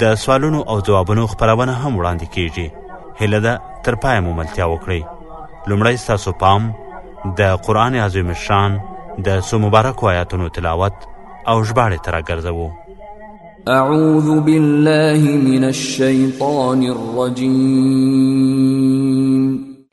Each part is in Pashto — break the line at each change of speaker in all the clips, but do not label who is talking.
د سوالونو او ځوابونو خپرونه هم وړاندې کیږي هله ده تر پایه مو ملتیا وکړئ لومړی ستاسو پام د قرآن عظیم شان د څو مبارکو آیاتونو تلاوت او ژباړې ته راګرځوو
اعوذ بالله من
الشیطان الرجیم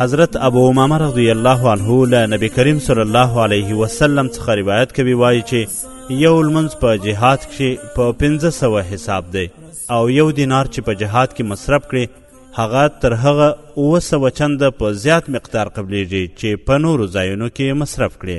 حضرت ابو امامه رضی الله عنه له نبی کریم صلی الله علیه وسلم څخه روایت کوي وایي چې یو لمونځ په جهاد کښې په پنځه سوه حساب دی او یو دینار چې په جهاد کې مصرف کړي هغه تر هغه اووه سوه چنده په زیات مقدار قبلیږي چې په نورو ځایونو کې مصرف کړي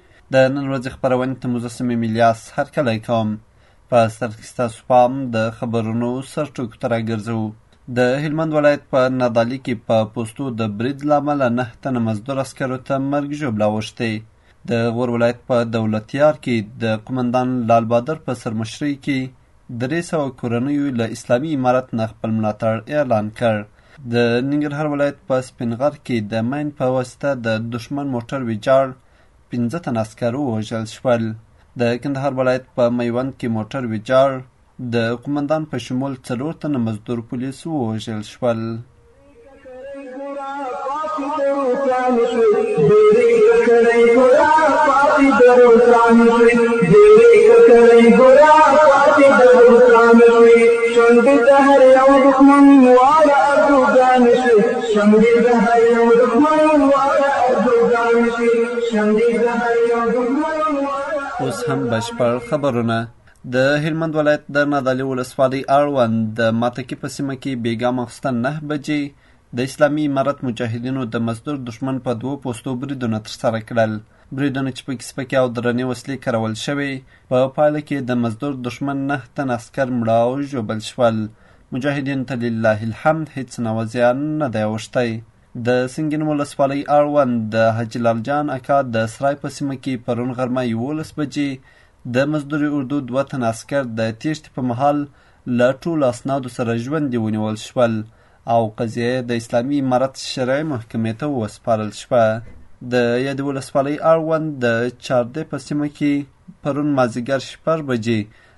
د
نن ورځې خبرونې ته مجسم الیاس هرکلی کوم په سر کې ستاسو پام د خبرونو سرټکو ته راګرځوو د هلمند ولایت په نادالي کې په پوستو د برید له امله نه تنه مزدور عسکرو ته مرګ ژوبله اوښتې د غور ولایت په دولتیار کې د قمندان لال بادر په سرمشرۍ کې درې سوه کورنیو له اسلامي امارت نه خپل ملاتړ اعلان کړ د ننګرهار ولایت په سپینغر کې د مین په واسطه د دښمن موټر ویجاړ پنځه تن عسکر ووژل شول د کندهار ولایت په میوند کې موټر ویجاړ د قومندان په شمول څلور تنه مزدور پولیس ووژل شول
شونډې د هر یو دښمن واړه ارزوګان شي شمدې د هر یو دښمن واړه ارزوګان شي شمدې د هر یو دښمن
اوس هم بشپړ خبرونه د هلمند ولایت د نادعلي ولسوالۍ اړوند د ماتکي په سیمه کې بیګا ماخوستن نه بجې د اسلامي امارت مجاهدینو د مزدور دښمن په دوو پوستو بریدونه ترسره کړل بریدونه چې پکې سپکې او درنې وسلې کارول شوې په پایله کې د مزدور دښمن نه تن عسکر مړه او ژوبل شول مجاهدین ته لله الحمد هیڅ نوع زیان نه دی اوښتی. د سنګین ولسوالۍ اړوند د حاجي لال جان اکا د سرای په سیمه کې پرون غرمه یولس بجې د مزدوري اردو دوه تنه عسکر د تېښتې په مهال له ټولو اسنادو سره ژوندي ونیول شول او قضیه یې د اسلامي امارت شرعي محکمې ته وسپارل شوه. د یادې ولسوالۍ اړوند د چاردې په سیمه کې پرون مازیګر شپږ بجې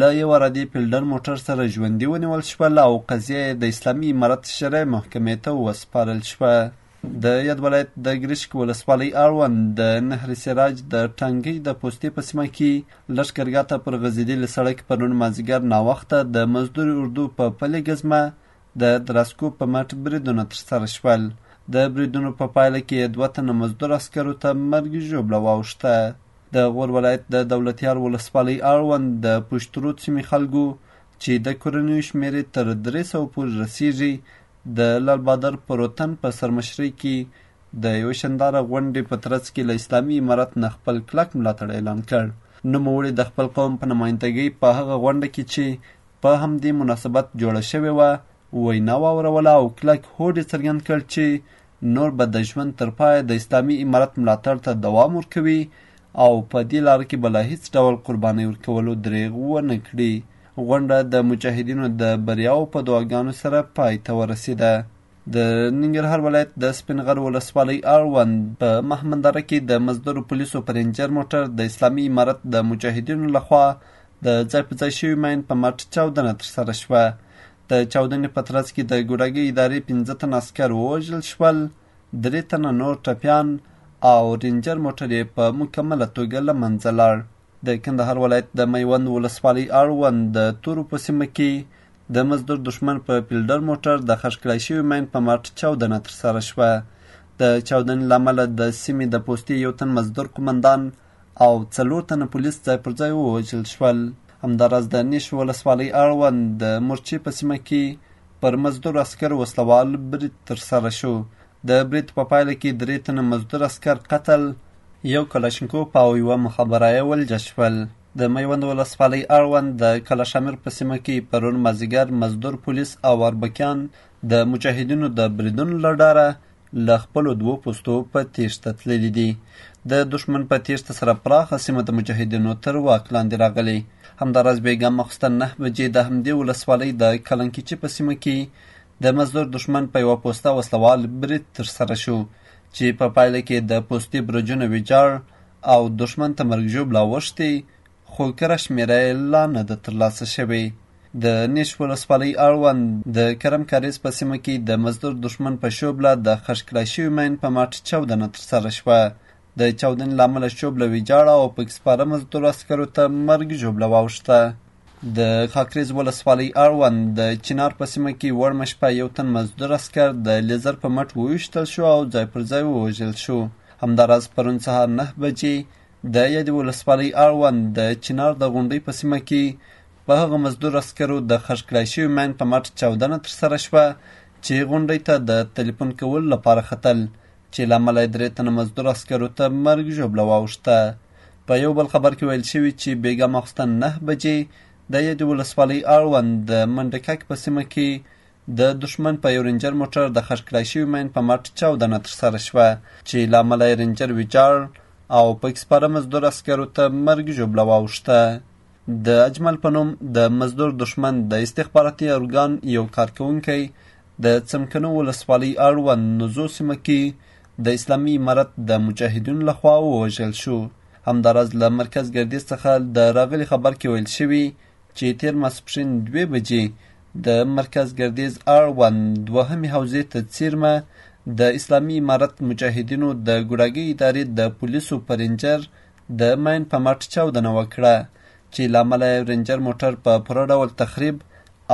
له یوه ردې پیلډر موټر سره ژوندي ونیول شول او قضیه یې د اسلامي امارت شرعي محکمې ته وسپارل شوه د یاد ولایت د ګریشک ولسوالۍ اړوند د نهر سراج د ټانګۍ د پوستې په سیمه کې لښکرګاه ته پر غځېدلي سړک پرون مازیګر ناوخته د مزدور اردو په پلې ګزمه د دراسکو په مټ بریدونه ترسره شول. د بریدونو په پایله کې یې دوه تنه مزدور عسکرو ته مرګ ژوبله واوښته. د غور ولایت د دولتیار ولسوالۍ اړوند د پشترود سیمې خلکو چې د کورنیو شمېرې تر درې سوه پورې رسیږي د لال بادر پروتن په سرمشرۍ کې د یو شنداره غونډې په ترڅ کې له اسلامي امارت نه خپل کلک ملاتړ اعلان کړ نوموړي د خپل قوم په نمایندګۍ په هغه غونډه کې چې په همدې مناسبت جوړه شوې وه وینا واوروله او کلک هوډ یې څرګند کړ چې نور به د ژوند تر پایه د اسلامي امارت ملاتړ ته دوام ورکوي او په دې لار کې به له هیڅ ډول قربانۍ ورکولو دریغ ونه کړي غونډه د مجاهدینو د بریاو په دعاګانو سره پای ته ورسیده د ننګرهار ولایت د سپین غر ولسوالۍ اړوند په مهمندره کې د مزدورو پولیسو په رینجر موټر د اسلامي امارت د مجاهدینو لخوا د ځای په ځای شوي ماین په مټ چاودنه ترسره شوه د چاودنې په ترڅ کې د ګوډاګي ادارې پنځه تن عسکر ووژل شول درې تنه نور ټپیان او رینجر موټر یې په مکمله توګه له منځه لاړ د کندهار ولایت د میوند ولسوالۍ اړوند د تورو په سیمه کې د مزدور دښمن په پیلډر موټر د خښ کړای شوي مین په مټ چاودنه ترسره شوه. د چاودنې له امله د سیمې د پوستې یو تن مزدور قومندان او څلور تنه پولیس ځای پر ځای ووژل شول. همداراز د نیش ولسوالۍ اړوند د مورچې په سیمه کې پر مزدور عسکر وسلوال برید ترسره شو د برید په پایله کې درې تنه مزدور عسکر قتل یو کلاشینکوف او یوه مخابرایه ولجه شول د میوند ولسوالۍ اړوند د کلاشامیر په سیمه کې پرون مازیګر مزدور پولیس او اربکیان د مجاهدینو د بریدونو له ډاره له خپلو دوو پوستو په تیښته تللي دي د دښمن په تیښته سره پراخه سیمه د مجاهدینو تر واک لاندې راغلې همداراز بیګا ماخوستن نه بجې د همدې ولسوالۍ د کلنکیچي په سیمه کې د مزدور دښمن په یوه پوسته وسله وال برید ترسره شو چې په پایله کې د پوستي برجونه ویجاړ او دښمن ته مرګ ژوبله اوښتې خو کره شمېره یې لا نه ده ترلاسه شوې د نیش ولسوالۍ اړوند د کرم کاریز په سیمه کې د مزدور دښمن په شوبله د خښ کړای شوي ماین په مټ چاودنه ترسره شوه د چاودنې له امله شوبله ویجاړه او پکې سپاره مزدور عسکرو ته مرګ ژوبله واوښته. د خاکریز ولسوالۍ اړوند د چنار په سیمه کې وړمه شپه یو تن مزدور عسکر د لیزر په مټ وویشتل شو او ځای پر ځای ووژل شو همداراز پرون سهار نه بجې د یادې ولسوالۍ اړوند د چنار د غونډۍ په سیمه کې په هغه مزدور عسکرو د خښ کړای شوي ماین په مټ چاودنه ترسره شوه چې غونډۍ ته د تلیفون کولو لپاره ختل چې له امله یې درې تنه مزدور عسکرو ته مرګ ژوبله واوښته په یو بل خبر کې ویل شوي چې بیګا ماخوستن نه بجې د یادې ولسوالۍ اړوند د منډکک په سیمه کې د دښمن په یو رنجر موټر د خښ کړای شوي مین په مټ چاودنه ترسره شوه چې له امله یې رنجر ویجاړ او پکې سپاره مزدور عسکرو ته مرګ ژوبله واوښته د اجمل په نوم د مزدور دښمن د استخباراتي ارګان یو کارکوونکی د څمکنو ولسوالۍ اړوند نوزو سیمه کې د اسلامي امارت د مجاهدینو لخوا ووژل شو همداراز له مرکز ګردیز څخه د راغلي خبر کې ویل شوي چې تیر ماسپښین دوې بجې د مرکز ګردیز اړوند دوهمې حوزې ته څیرمه د اسلامي امارت مجاهدینو د ګوډاګۍ ادارې د پولیسو په رینجر د ماین په مټ چاودنه وکړه چې له امله یې رینجر موټر په پوره ډول تخریب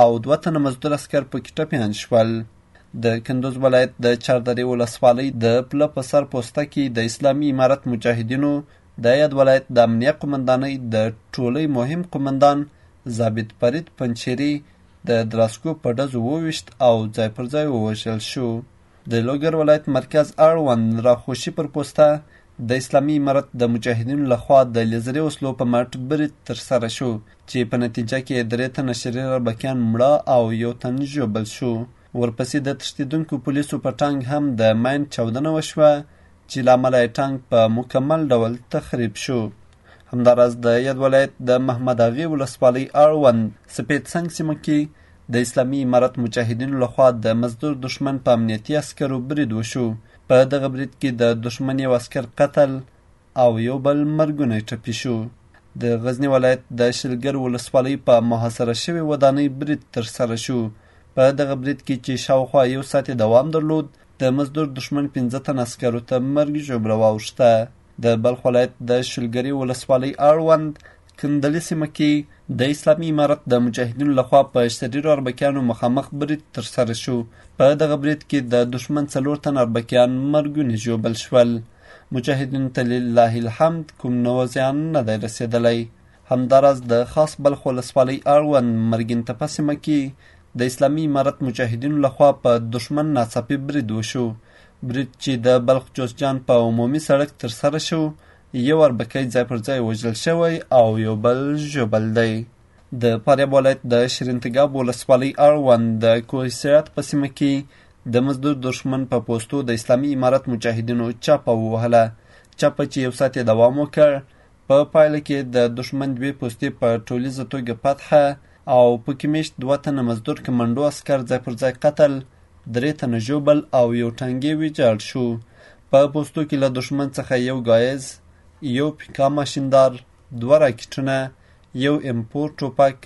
او دوه تنه مزدور عسکر پکې ټپیان شول د کندوز ولایت د چاردرې ولسوالۍ د پله په سر پوسته کې د اسلامي امارت مجاهدینو د یاد ولایت د امنیه قومندانۍ د ټولۍ مهم قومندان ضابط فرید پنچیری د دراسکو په ډزو وویشت او ځای پر ځای ووژل شو د لوګر ولایت مرکز اړوند راخوشي پر پوسته د اسلامي امارت د مجاهدینو لخوا د لیزري وسلو په مټ برید ترسره شو چې په نتیجه کې درې تنه شریر اربکیان مړه او یو تن ژوبل شو ورپسې د تښتېدونکو پولیسو په ټانګ هم د ماین چاودنه وشوه چې له امله یې ټانګ په مکمل ډول تخریب شو همداراز د یاد ولایت د محمد اغې ولسوالۍ اړوند سپېد سنګ سیمه کې د اسلامي امارت مجاهدینو لخوا د مزدور دښمن په امنیتي عسکرو برید وشو په دغه برید کې د دښمن یو عسکر قتل او یو بل مرګونی ټپي شو. د غزني ولایت د شلګر ولسوالۍ په محاصره شوې ودانۍ برید ترسره شو. په دغه برید کې چې شاوخوا یو ساعت دوام درلود، د مزدور دښمن پنځه تن عسکرو ته مرګ ژوبله واوښته. د بلخ ولایت د شلګرې ولسوالۍ اړوند کندلي سیمه کې د اسلامي امارت د مجاهدینو لخوا په شریرو اربکیانو مخامخ برید ترسره شو په دغه برید کې د دښمن څلور تن اربکیان مرګونې ژوبل شول مجاهدینو ته لله الحمد کوم نو زیان نه دی رسېدلی همداراز د خاص بلخ ولسوالۍ اړوند مرګین تپه سیمه کې د اسلامي امارت مجاهدینو لخوا په دښمن ناڅاپي برید وشو برید چې د بلخ جوزجان په عمومي سړک ترسره شو یو اربکی ځای پر ځای وژل شوی او یو بل ژوبل دی د فاریاب ولایت د شرینتګاب ولسوالۍ اړوند د کوه سرات په سیمه کې د مزدور دښمن په پوستو د اسلامي امارت مجاهدینو چاپه ووهله چاپه چې یو ساعت یې دوام وکړ په پایله کې د دښمن دوې پوستې په ټولیزه توګه فتحه او پکې میشت دوه تنه مزدور کمانډو عسکر ځای پر ځای قتل درې تنه ژوبل او یو ټانګې ویجاړ شو په پوستو کې له دښمن څخه یو ګایز یو پیکا ماشیندار دوه راکټونه یو امپور ټوپک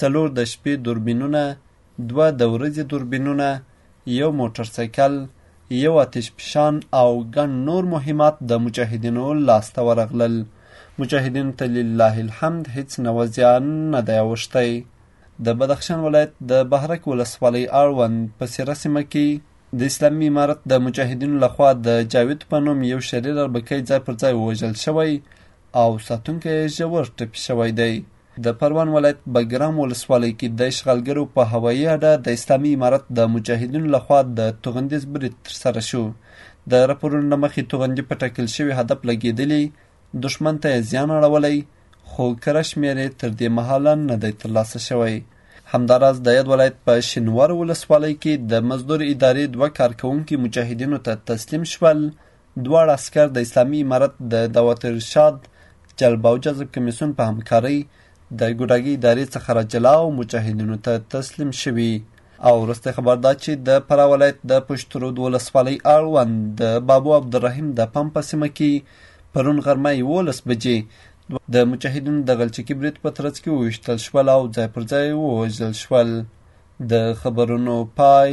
څلور د شپې دوربینونه دوه د ورځې دوربینونه یو موټر سایکل یو آتش پشان او ګڼ نور مهمات د مجاهدینو لاسته ورغلل مجاهدینو ته لله الحمد هیڅ نوه زیان نه دی اوښتی د بدخشان ولایت د بهرک ولسوالۍ اړوند په سیره سیمه کې د اسلامي امارت د مجاهدینو لخوا د جاوید په نوم یو شریر اربکی ځای پر ځای ووژل شوی او ساتونکی یې ژور ټپي شوی دی د پروان ولایت بګرام ولسوالۍ کې د اشغالګرو په هوایي اډه د اسلامي امارت د مجاهدینو لخوا د توغندیز برید ترسره شو د راپورونو له مخې توغندي په ټاکل شوي هدف لګېدلي دښمن ته یې زیان اړولی، خو کره شمېر یې تر دې مهاله نه دی ترلاسه شوی. همداراز د یاد ولایت په شینوارو ولسوالۍ کې د مزدور ادارې دوه کارکوونکي مجاهدینو ته تسلیم شول. دواړه عسکر د اسلامي امارت د دعوت ارشاد جلب او جذب کمیسیون په همکارۍ د ګوډاګي ادارې څخه را جلا او مجاهدینو ته تسلیم شوي او وروستی خبر دا چې د فراه ولایت د پشترود ولسوالۍ اړوند د بابو عبدالرحیم د پمپ په سیمه کې پرون غرمه یولس بجې د مجاهدینو د غلچکي برید په ترڅ کې وویشتل شول او ځای پر ځای ووژل شول د خبرونو پای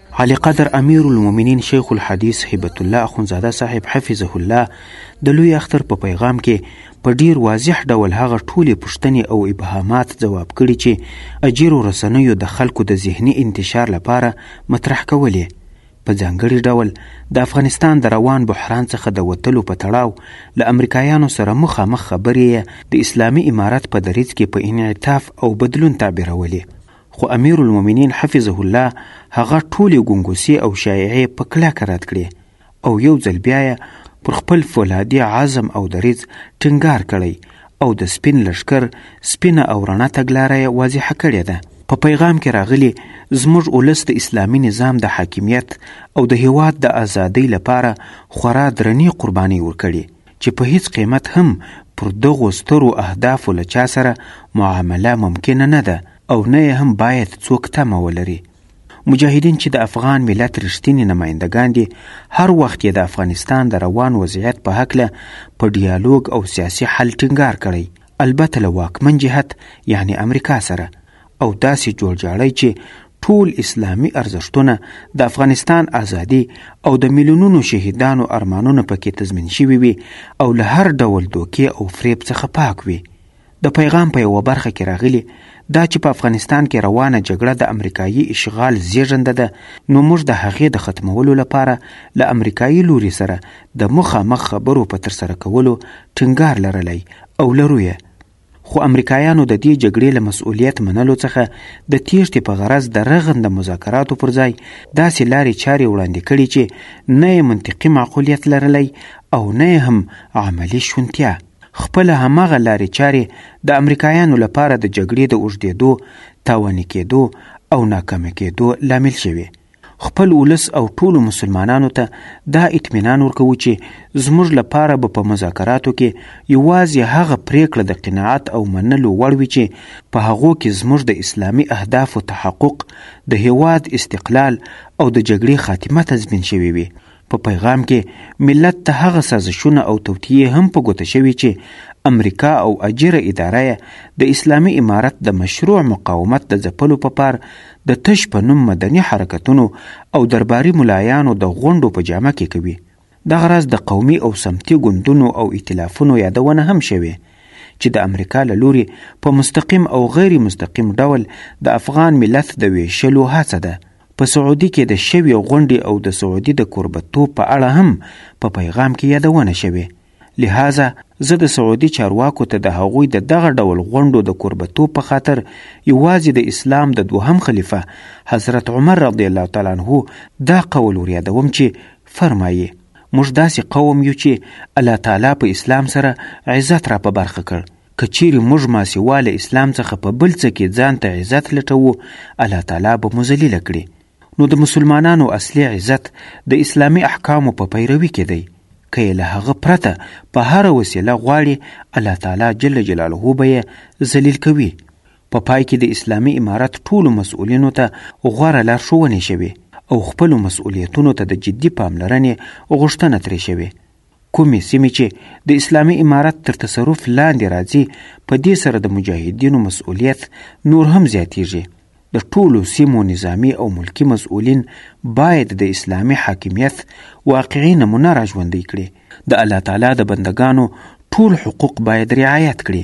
عالي قدر امير المومنين شيخ الحديث هبت الله اخوندزاده صاحب حفظه الله د لوی اختر په پیغام کې په ډیر واضح ډول هغه ټولې پوښتنې او ابهامات ځواب کړي چې اجیرو رسنیو د خلکو د ذهني انتشار لپاره مطرح کولې په ځانګړي ډول د افغانستان د روان بحران څخه د وتلو په تړاو له امریکایانو سره مخامخ خبرې یې د اسلامي امارت په دریځ کې په انعطاف او بدلون تعبیرولې خو امیر المؤمنین حفظه الله هغه ټولې ګنګوسې او شایعې په کلکه رد کړې او یو ځل بیا یې پر خپل فولادي عزم او دریځ ټینګار کړی او د سپین لشکر سپینه او رڼه تګلاره یې واضحه کړې ده په پیغام کې راغلي زموږ ولس د اسلامي نظام د حاکمیت او د هیواد د ازادۍ لپاره خورا درنې قربانۍ ورکړي چې په هیڅ قیمت هم پر دغو سترو اهدافو له چا سره معامله ممکنه نه ده او نه یې هم باید څوک تمه ولري. مجاهدین چې د افغان ملت رښتیني نمایندګان دي، هر وخت یې د افغانستان د روان وضعیت په هکله په ډیالوګ او سیاسي حل ټینګار کړی، البته له واکمن جهت یعنې امریکا سره. او داسې جوړجاړی چې ټول اسلامي ارزښتونه د افغانستان ازادي او د میلیونونو شهیدانو ارمانونه پکې تضمین شوي وي او له هر ډول دوکې او فریب څخه پاک وي د پیغام په یوه برخه کې راغلي دا چې په افغانستان کې روانه جګړه د امریکایي اشغال زیږنده ده نو موږ د هغې د ختمولو لپاره له امریکایي لوري سره د مخامخ خبرو په ترسره کولو ټینګار لرلی او لرو یې خو امریکایانو د دې جګړې له مسؤلیت منلو څخه د تیښتې په غرض د رغنده مذاکراتو پر ځای داسې لارې چارې وړاندې کړي چې نه یې منطقي معقولیت لرلی او نه یې هم عملي شونتیا خپله هماغه لارې چارې د امریکایانو لپاره د جګړې د اوږدېدو تاواني کېدو او ناکامه کېدو لامل شوې خپل ولس او ټولو مسلمانانو ته دا اطمینان ورکوو چې زموږ لپاره به په مذاکراتو کې یوازې هغه پریکړه د قناعت او منلو وړ وي چې په هغو کې زموږ د اسلامي اهدافو تحقق، د هېواد استقلال او د جګړې خاتمه تضمین شوې وي. په پیغام کې ملت ته هغه سازشونه او توطیې هم په ګوته شوي چې امریکا او اجیره اداره د اسلامي امارت د مشروع مقاومت د ځپلو په پار د تش په نوم مدني حرکتونو او درباري ملایانو د غونډو په جامه کې کوي دغه راز د قومي او سمتي ګوندونو او ائتلافونو یادونه هم شوې چې د امریکا له لوري په مستقیم او غیر مستقیم ډول د افغان ملت د ویشلو هڅه ده په سعودي کې د شوې غونډې او د سعودي د کوربتوب په اړه هم په پیغام کې یادونه شوې لهذا زه د سعودي چارواکو ته د هغوی د دغه ډول غونډو د کوربتوب په خاطر یوازې د اسلام د دوهم خلیفه حضرت عمر رضی الله تعالی عنه دا قول وریادوم چې فرمایي موږ داسې قوم یو چې الله تعالی په اسلام سره عزت را په برخه کړ که چیرې موږ ماسیوا له اسلام څخه په بل څه کې ځان ته عزت لټوو الله تعالی به مو ذلیل کړي نو د مسلمانانو اصلي عزت د اسلامي احکامو په پیروي کې دی که یې له هغه پرته په هره وسیله غواړي الله تعالی جل جلاله به یې ذلیل کوي په پای کې د اسلامي امارت ټولو مسؤلینو ته غوره لارښوونې شوې او خپلو مسؤلیتونو ته د جدي پاملرنې غوښتنه ترې شوې کومې سیمې چې د اسلامي امارت تر تصرف لاندې راځي په دې سره د مجاهدینو مسؤلیت نور هم زیاتیږي د ټولو سیمو نظامی او ملکی مسؤلین باید د اسلامي حاکمیت واقعي نمونه راژوندۍ کړي د الله تعالی د بندګانو ټول حقوق باید رعایت کړي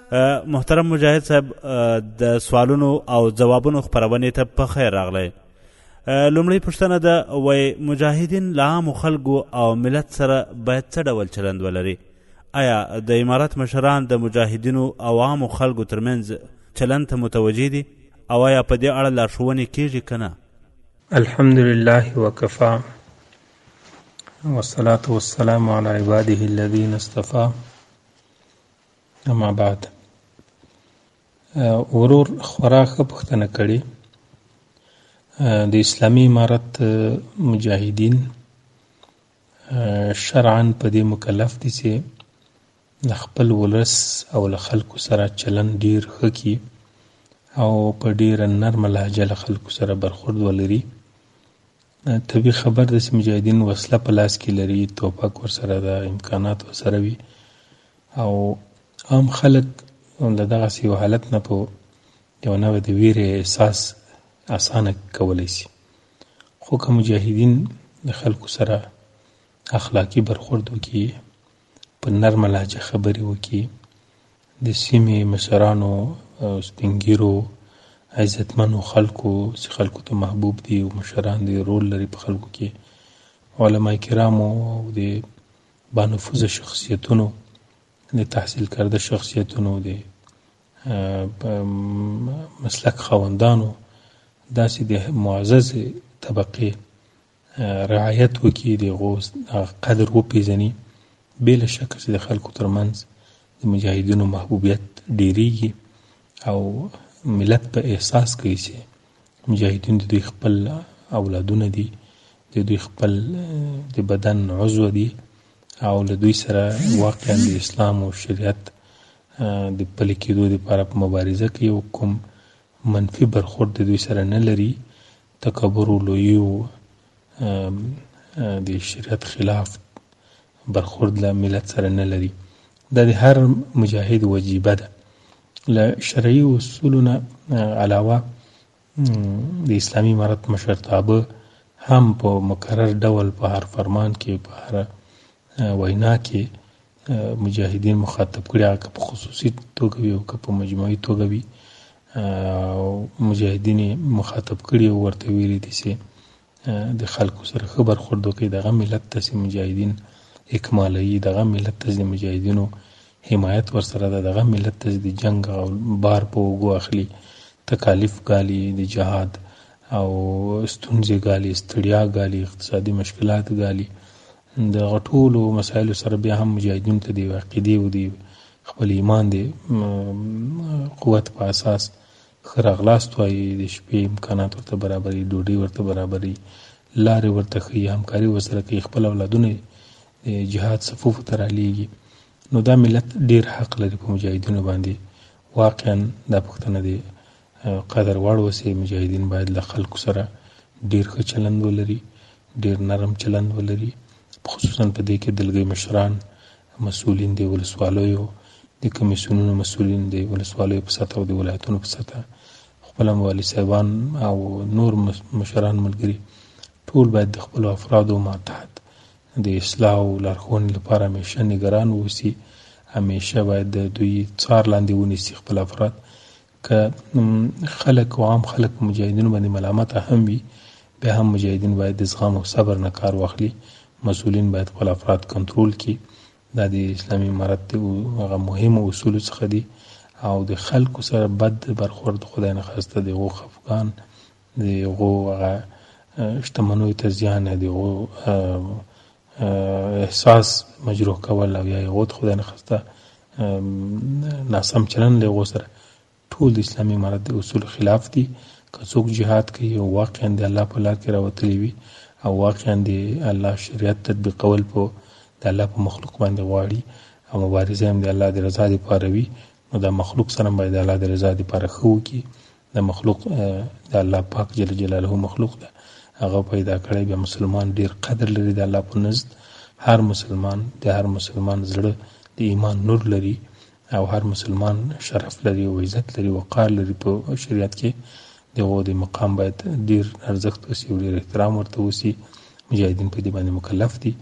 محترم مجاهد صاحب د سوالونو او ځوابونو خبرونه ته په خیر راغلی لومړی پوښتنه ده وای مجاهدین له عامو خلکو او ملت سره باید څه ډول چلند ولري آیا د امارت مشران د مجاهدینو او عامو خلکو ترمنځ چلند ته متوجه دي او آیا په دې اړه لارښوونې کیږي که نه
الحمد لله وکفا والصلاة والسلام على عباده الذين اصطفى اما بعد ورور خورا ښه پوښتنه کړې د اسلامي امارت مجاهدین شرعا په دې مکلف دي چې له خپل ولس او له خلکو سره چلند ډیر ښه کړي او په ډیره نرمه لهجه له خلکو سره برخورد ولري طبیعي خبر ده چې مجاهدین وسله په لاس کې لري توپک ورسره ده امکانات ورسره وي او عام خلک له دغسې یو حالت نه په یو نوې د ویرې احساس اسانه کولی شي خو که مجاهدین د خلکو سره اخلاقي برخورد وکړي په نرمه لهجه خبرې وکړي، د سیمې مشرانو او سپین ږیرو، عزتمنو خلکو چې خلکو ته محبوب دي او مشران دي رول لري په خلکو کې، علما کرامو او د بانفوذه شخصیتونو د تحصیل کرده شخصیتونو د مسلک خاوندانو داسې د معزز طبقې رعایت وکړي د هغو قدر وپیژني بې له شکه چې د خلکو ترمنځ د مجاهدینو محبوبیت ډیریږي او ملت په احساس کوي چې مجاهدین د دوی خپل اولادونه دي د دوی خپل د بدن عضو دي او له دوی سره واقعا د اسلام او شریعت د پلي کېدو لپاره په مبارزه کې یو کوم منفي برخورد د دوی سره نه لري، تکبر او لويي او د شريعت خلاف برخورد له ملت سره نه لري. دا د هر مجاهد وجيبه ده. له شرعي اصولو نه علاوه د اسلامي امارت مشرتابه هم په مکرر ډول په هر فرمان کې په هر وینا کې مجاهدین مخاطب کړي هغه په خصوصي توګه وي او که په مجموعي توګه وي مجاهدین مخاطب کړي او ورته ویلي دي چې د خلکو سره ښه برخورد وکړي دغه ملت ته چې مجاهدین اکمالوي دغه ملت ته چې د مجاهدینو حمایت ورسره ده دغه ملت ته چې د جنګ او بار په اوږو اخلي تکالیف ګالي د جهاد او ستونزې ګالي ستړیا ګالي اقتصادي مشکلات ګالي د غټولو مسایلو سره بیا هم مجاهدینو ته دی عقیده او دی خپل ایمان دی قوت په اساس خراغلاست وای د شپې امکانات ورته برابرې ډوډۍ ورته برابرې لارې ورته خي همکاري وسره کوي خپل اولادونه جهاد صفوف ته رالیږي نو دا ملت ډیر حق لري په مجاهدینو باندې واقعا دا پښتنه دی قدر وړ وسې مجاهدین باید له خلکو سره ډیر ښه چلند ولري ډیر نرم چلند ولري خصوصا په دې کې دلګي مشران مسولین دی ولسوالیو د کمیسیونونو مسولین دی ولسوالیو په سطح او د ولایتونو په سطح خپل والي صاحبان او نور مشران ملګري ټول باید د خپل افرادو ماتحت د اصلاح او لارښوونې لپاره همیشه نگران اوسي همیشه باید د دوی څار لاندې ونیسي خپل افراد که خلک او عام خلک په مجاهدینو باندې ملامت هم وي بیا هم مجاهدین باید د زغم او صبر نه کار واخلي مسولین باید خپل افراد کنټرول کړي دا د اسلامي امارت د هغه مهمو اصولو څخه دي او د خلکو سره بد برخورد خدای نه خواسته د هغو خفګان د هغو هغه شتمنیو ته زیان یا د هغو احساس مجروح کول او یا هغو ته خدای نخواسته ناسم چلند له هغو سره ټول د اسلامي امارت د اصول خلاف دي که څوک جهاد کوي او واقعا د الله په لار کې راوتلی وي او واقعا د الله شریعت تطبیقول په د الله په مخلوق باندې غواړي او مبارزه هم د الله د رضا لپاره وي نو دا مخلوق سره باید د الله د رضا لپاره ښه وکړي دا مخلوق د الله پاک جل جلاله مخلوق ده هغه پیدا کړی بیا مسلمان ډیر قدر لري د الله په نزد هر مسلمان د هر مسلمان زړه د ایمان نور لري او هر مسلمان شرف لري او عزت لري وقار لري په شریعت کې دغه د مقام باید ډیر ارزښت وسی او ډیر احترام ورته وسی مجاهدین په دې باندې مکلف دي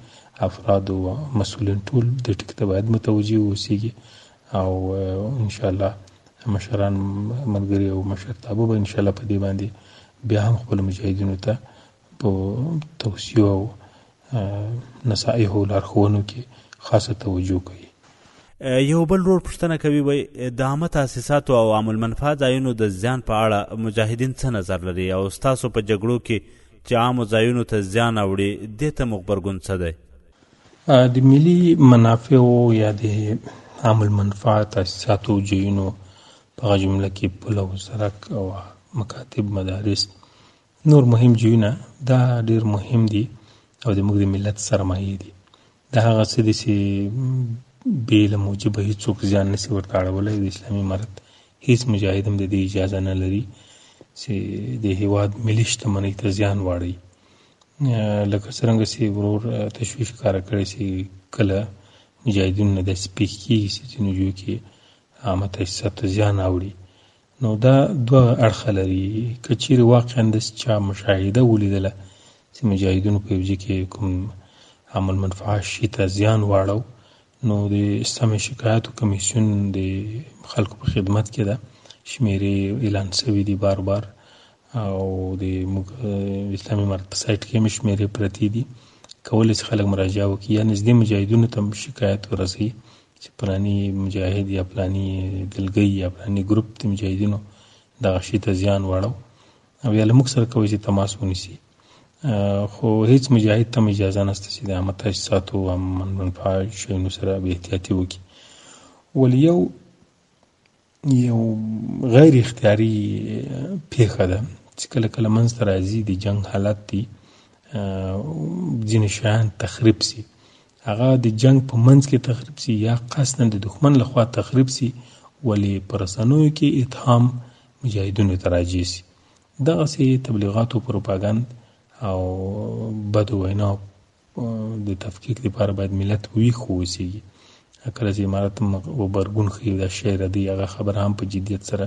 افراد او مسولین ټول د ټکی ته باید متوجه اوسیږي او ان شاء الله مشران ملګری او مشرتابه به ان شاء الله په دې باندې بیا هم خپل مجاهدینو ته په توصیو او نصایح او لارښوونو کې خاصه توجه کوي
یو بل رور پوښتنه کوي وای د عامه تاسیساتو او عام المنفعه ځایونو د زیان په اړه مجاهدین څه نظر لري او ستاسو په جګړو کې چې عامو ځایونو ته زیان اوړي دې ته مو غبرګون څه دی
د ملي منافعو یا د عام المنفعه تاسیساتو جیونو په هغه جمله کې پل او سرک او مکاتب مدارس نور مهم جیونه دا ډیر مهم دي او د موږ د ملت سرمایه دي دا هغه څه دي چې بې له موجبه هیڅوک زیان نسی ورته اړولی د اسلامي امارت هیڅ مجاهد هم د دې اجازه نه لري چې د هیواد ملي شتمنۍ ته زیان واړوي لکه څرنګه چې ورور تشویش کار کړی چې کله مجاهدین نه داسې پیښ کیږي چې ځینو ځایو کې عامه تاسیسات ته زیان اوړي نو دا دوه اړخه لري که چیرې واقعا د چا مشاهده ولیدله چې مجاهدینو په یو ځای کې کوم عمل منفعه شي ته زیان واړو نو د سمې شکایاتو کمیسیون د خلکو په خدمت کې ده شمیرې اعلان شوي دي بار بار او د موږ اسلامي امارت په سایټ کې هم شمیرې پرتې دي کولای شي خلک مراجعه وکړي یا نږدې مجاهدونو ته شکایت ورسي چې پلاني مجاهد یا پلاني دلګي یا پلاني ګروپ د مجاهدینو دغه شي ته زیان واړو او یا له موږ سره کوي چې تماس ونیسي خو هیڅ مجاهد ته اجازه نشته چې د عامه تاسیساتو او منفعه شیونو سره بې احتیاطي وکړي ولې یو یو غیر اختیاري پیښه ده چې کله کله منځ ته راځي د جنگ حالت دی ځینې شیان تخریب سي هغه د جنگ په منځ کې تخریب سي یا قصدا د دښمن لخوا تخریب سي ولی پر رسنوي کې اتهام مجاهدونو ته راځي سي دغه سي تبلیغات او پروپاګند او بد وینا د تفکیک لپاره باید ملت ویښ اوسیږي کله چې امارت او برګون خې دا شی ردی هغه خبره هم په جدیت سره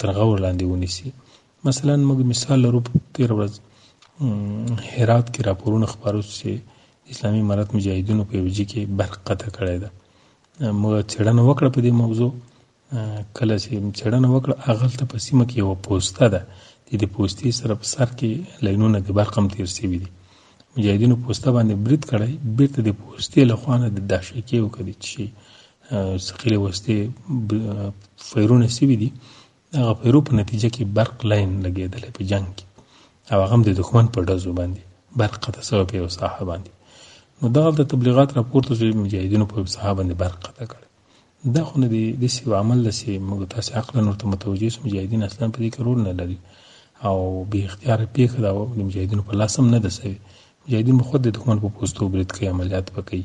تر غور لاندې ونیسي مثلا موږ مثال لرو په تیر ورځ هرات کې راپورونه خبرو چې اسلامي امارت مجاهدینو په یوجي کې برق قطع کړی ده موږ چړنه وکړه په دې موضوع کله چې چړنه وکړه هغه ته په سیمه کې یو پوسته ده د دې پوستې سره په سر کې لینونه د برق هم تیر شوي دي مجاهدینو پوسته باندې برید کړی بیرته د پوستې له خوا نه د دهشکې وکړي چې ثقیلې وسلې فیرونه شوي دي هغه پیرو په نتیجه کې برق لاین لګېدلی په جنگ کې او هغه هم د دښمن په ډزو باندې برق قطع سوی په یو ساحه باندې نو دغلته تبلیغات راپورته شوې مجاهدینو په یو ساحه باندې برق قطع کړی دا خو نه دی داسې یو عمل ده چې موږ او تاسې عقلا ورته متوجه یوسو، مجاهدین اصلا په دې کې رول نه لري او بې اختیاره پېښه ده او د مجاهدینو په لاس هم نه ده شوې، مجاهدین به خود د دښمن په پوستو برید کوي، عملیات به کوي،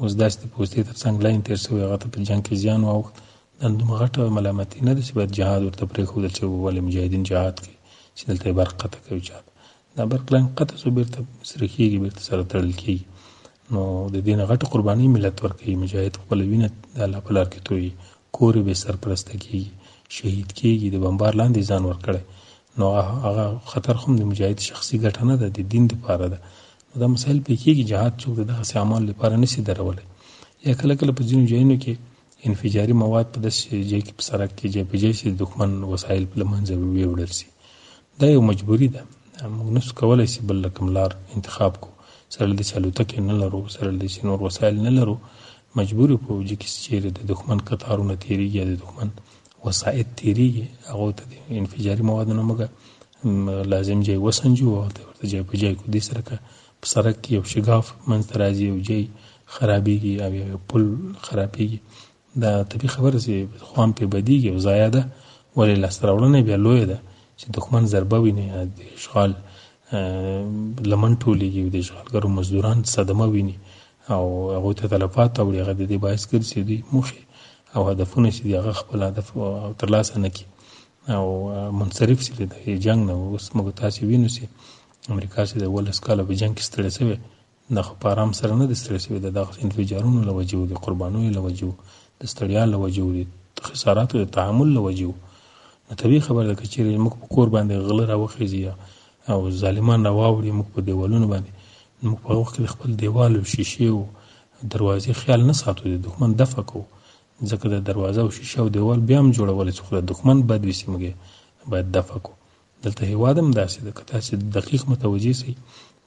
اوس دا چې د پوستې تر څنګ لاین تېر شوی هغه ته په جنګ کې زیان واوښت دا نو دومره غټه ملامتي نه ده چې باید جهاد ورته پرېښودل شي، ولې مجاهدین جهاد کوي چې دلته یې برق قطع کوي چاته، دا برق لاین قطع سو بیرته سره کیږي بیرته سره تړل کیږي نو د دین غټ قرباني ملت ورکوي مجاهد خپل وینه د الله په لار کې توي کور به سرپرست کیږي شهید کیږي د بمبار لاندې ځان ورکړي نو هغه خطر هم د مجاهد شخصي ګټه نه ده د دین لپاره ده نو دا مسایل پکېږي جهاد څوک دغه سامان لپاره نسی درولې یا کله کله په ځینو ځایونو کې انفجاري مواد په داسې ځای کې په سرک کې جای په جای شي د دښمن وسایل په لمنځه ویوړل شي دا یو مجبوري ده موږ نسو کولای شي بل کوم لار انتخاب کو سره لدې چې الوتکې نه لرو سره لدې چې نور وسایل نه لرو مجبور یو په وجه کې چیرې د دښمن قطارونه تیریږي یا د دښمن وسایط تیریږي هغه ته د انفجاري موادو نه موږ لازم ځای وسنجو او ورته ځای په ځای کو دې سره که په سرک کې یو شګاف منځ ته راځي او جای خرابېږي او یو پل خرابېږي دا طبي خبره چې خوان په بدیږي او ضایع ده ولې لاسته راوړنه بیا لویه ده چې دښمن ضربه ویني د اشغال لمن ټولېږي او د اشغالګرو مزدوران صدمه ویني او هغه ته تلفات اوړي هغه د دې باعث ګرځي دوی موخې او هدفونه چې هغه خپل هدف ترلاسه نه کړي او منصرف سي د جنگ نه اوس موږ تاسو وینو سي امریکا چې د اوولس کاله په جنګ کې ستړې شوې دا خو په ارام سره نه دی ستړې شوې د دغه انفجارونو له وجې و د قربانیو له وجې و د ستړیا له وجې و د خساراتو د تحمل له وجې و نو طبیعي خبره ده که چیرې موږ په کور باندې غله راوخیزي یا او ظالمان راواوړي موږ په دیوالونو باندې موږ په وخت کې خپل دیوال او شیشې او دروازې خیال نه ساتو د دښمن دفع کوو ځکه د دروازه او شیشه او دیوال بیا هم جوړول چې خو د دښمن بد وي چې موږ باید دفع کوو دلته هیواد هم داسې ده که تاسې دقیق متوجه سئ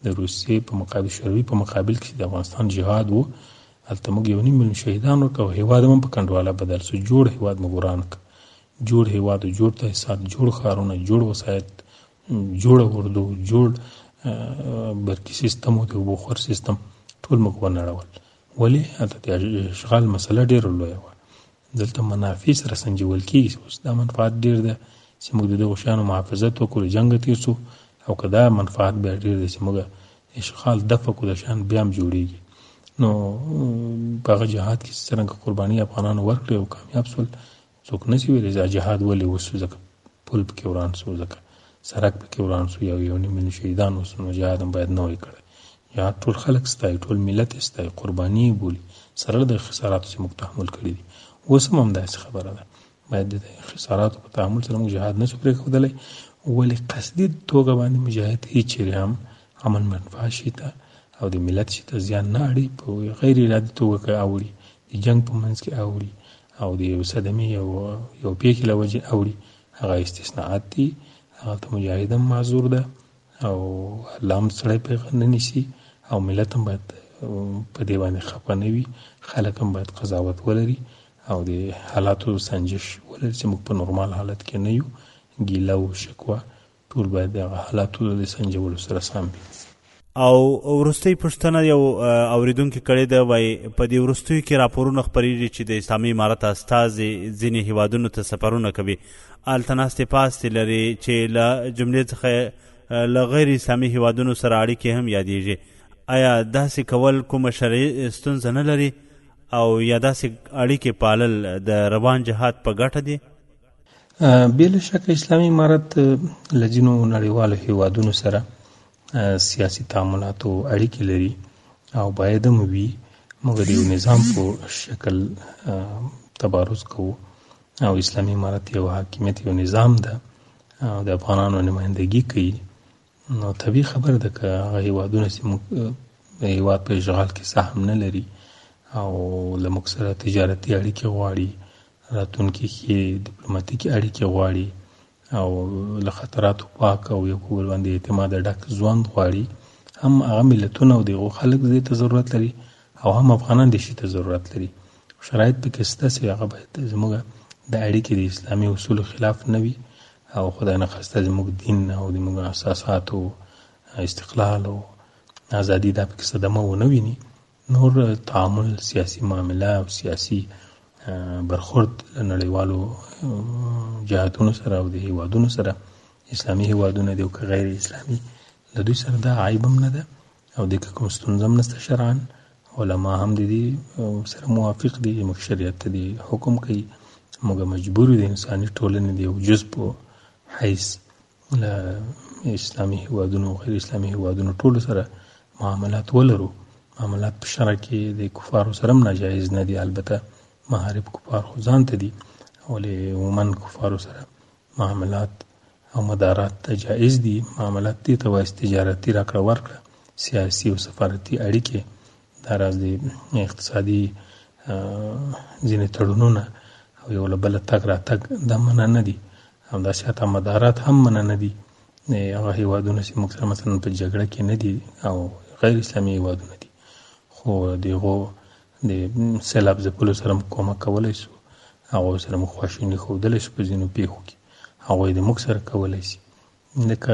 د روسیې په مقابل شوروي په مقابل کې د افغانستان جهاد وو هلته موږ یو نیم میلیون شهیدان ورکړو هیواد هم په کنډواله بدل سو جوړ هیواد موږ وران کړ جوړ هیواد جوړ تاسیسات جوړ ښارونه جوړ وسایط جوړ اردو جوړ برقي سیستم او د اوبو خور سیستم ټول موږ ونړول ولې هلته د اشغال مسله ډېره لویه وه دلته منافع سره سنجول کېږي اوس دا منفعت ډېر دی چې موږ د دغو شیانو محافظت وکړو جنګ تیر شو او که دا منفعت بیا ډېر دی چې موږ اشغال دفع کړو دا شیان بیا هم جوړېږي نو په هغه جهاد کې چې څرنګه قرباني افغانانو ورکړې او کامیاب سول څوک نه شي ویلی چې جهاد ولې وسو ځکه پل پکې وران سو ځکه سرک پکې وران سو یو یو نیم میلیون شهیدان وسو نو جهاد هم باید نه وای کړی یار ټول خلک ستایي ټول ملت یې ستایي قرباني یې بولي سره له دغه خساراتو چې موږ تحمل کړي دي اوس هم همداسې خبره ده باید د خساراتو په تعامل سره موږ جهاد نه شو پرېښودلی ولې قصدي توګه باندې مجاهد هیڅ چیرې هم امن منفعه شي ته او د ملت شي ته زیان نه اړي په غیر ارادي توګه که اوړي د جنگ په منځ کې اوړي او د یو صدمې یو یو پیښې له وجې اوړي هغه استثناءات دي هغه ته مجاهد هم معذور ده او الله هم سړی په نه نیسي او ملت هم باید په دې باندې خپه نه وي خلک هم باید قضاوت ولري او د حالاتو سنجش ولري چې موږ په نورمال حالت کې نه یو ګیله او شکوه ټول باید د حالاتو د سنجولو سره سم وي
او ورستۍ پښتنه یو اوریدونکو کړې ده وای په دې ورستیو کې راپورونه خبرېږي چې د اسلامي امارت استازي ځینې هیوادونو ته سفرونه کوي هلته ناستې پاستې لري چې له جملې څخه له غیر اسلامي هیوادونو سره اړیکې هم یادېږي آیا داسې کول کومه شرعي ستونزه نه لري او یا داسې اړیکې پالل د روان جهاد په ګټه دي
بل شک اسلامي امارت لجنو نړیوالو هیوادونو سره سیاسي تعاملات او اړیکې لري او باید هم وي مګر یو نظام په شکل تبارز کوو او اسلامي امارت یو حاکمیت یو نظام ده او د افغانانو نمایندګي کوي نو طبیعي خبره ده که هغه هیوادونه چې موږ د هیواد په اشغال کې سهم نه لري او له موږ سره تجارتي اړیکې غواړي راتلونکي کې ډیپلوماټیکې اړیکې غواړي او له خطراتو پاک او یو په بل باندې اعتماد ډک ژوند غواړي هم هغه ملتونه او دغه خلک دې ته ضرورت لري او هم افغانان دې شي ته ضرورت لري شرایط پکې شته چې هغه باید زموږ د اړیکې د اسلامي اصولو خلاف نه وي او خدای نه خواسته زموږ دین او زموږ اساسات او استقلال او ازادي دا پکې صدمه ونه ویني نور تعامل، سیاسي معامله او سیاسي برخورد له نړیوالو جهاتونو سره او د هیوادونو سره اسلامي هیوادونه دي او که غیر اسلامي د دوی سره دا عیب هم نه ده او د کوم ستونزه هم نشته شرعا علما هم د دې سره موافق دي موږ شریعت ته دې حکم کوي موږ مجبور دي انساني ټولنې دې یو جز په حیث له اسلامي هیوادونو او غیر اسلامي هیوادونو ټولو سره معاملات ولرو معاملات په شرع کې د کفارو سره هم ناجایز نه دي البته محارب کفار خو ځان ته دي ولې عموما کفارو سره معاملات او مدارات ته جایز دي معاملات دې ته وایي تجارتي راکړه ورکړه سیاسي او سفارتي اړیکې دا راز دی اقتصادي ځینې تړونونه او یو له بله تګ راتګ دا منع نه دي همداسې حتی مدارات هم منع نه دي هغه هیوادونه چې موږ سره مثلا په جګړه کې نه دي او غیر اسلامي هیوادونه دي خو د هغو د سیلاب ځپلو سره موږ کمک کولی شو هغو سره موږ خواشیني ښودلی شو په ځینو پیښو کې هغوی د موږ سره کولی شي لکه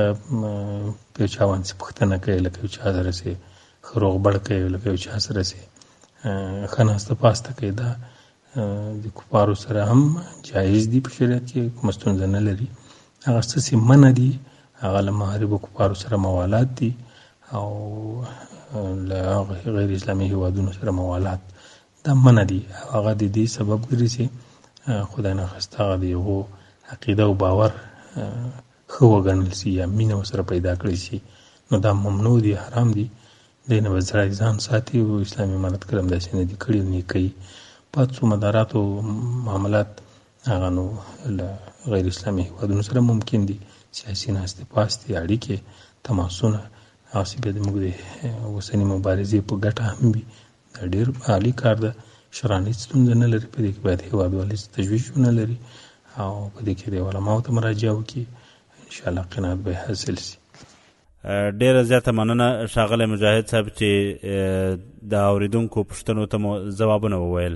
په یو چا باندې څه پوښتنه کوي لکه یو چا سره چې ښه روغبړ کوي لکه یو چا سره چې ښه ناسته پاسته کوي دا د کفارو سره هم جایز دي په شریعت کې کومه ستونزه نه لري هغه څه چې منع دي هغه له محاربو کفارو سره موالات دي او له غیر اسلامي هیوادونو سره موالات دا منع دي او هغه د دې سبب ګرځي چې خدای ناخواسته هغه د یو عقیده او باور ښه وګڼل سي یا مینه ورسره پیدا کړی سي نو دا ممنوع دي حرام دي دې نه به زړی ځان ساتي او اسلامي امارت کړی همداسې نه دي کړي نیکۍ پات څو مدارات او معاملات هغه نو له غیر اسلامي هېوادونو سره ممکن دي سیاسي ناستې پاستې اړیکې تماسونه هغسې بیا زموږ د اوسني مبارزې په ګټه هم وي ډیر عالی کار ده شران هیڅ ستونزه نه لري په دې کې باید هیوادوال هیڅ تجویز ونه لري او په دې کې د علماو ته مراجعه وکړي ان شاء الله قناعت به حاصل شي
ډیره زیاته مننه ښاغلی مجاهد صاحب چې د اوریدونکو پوښتنو ته مو ځوابونه وویل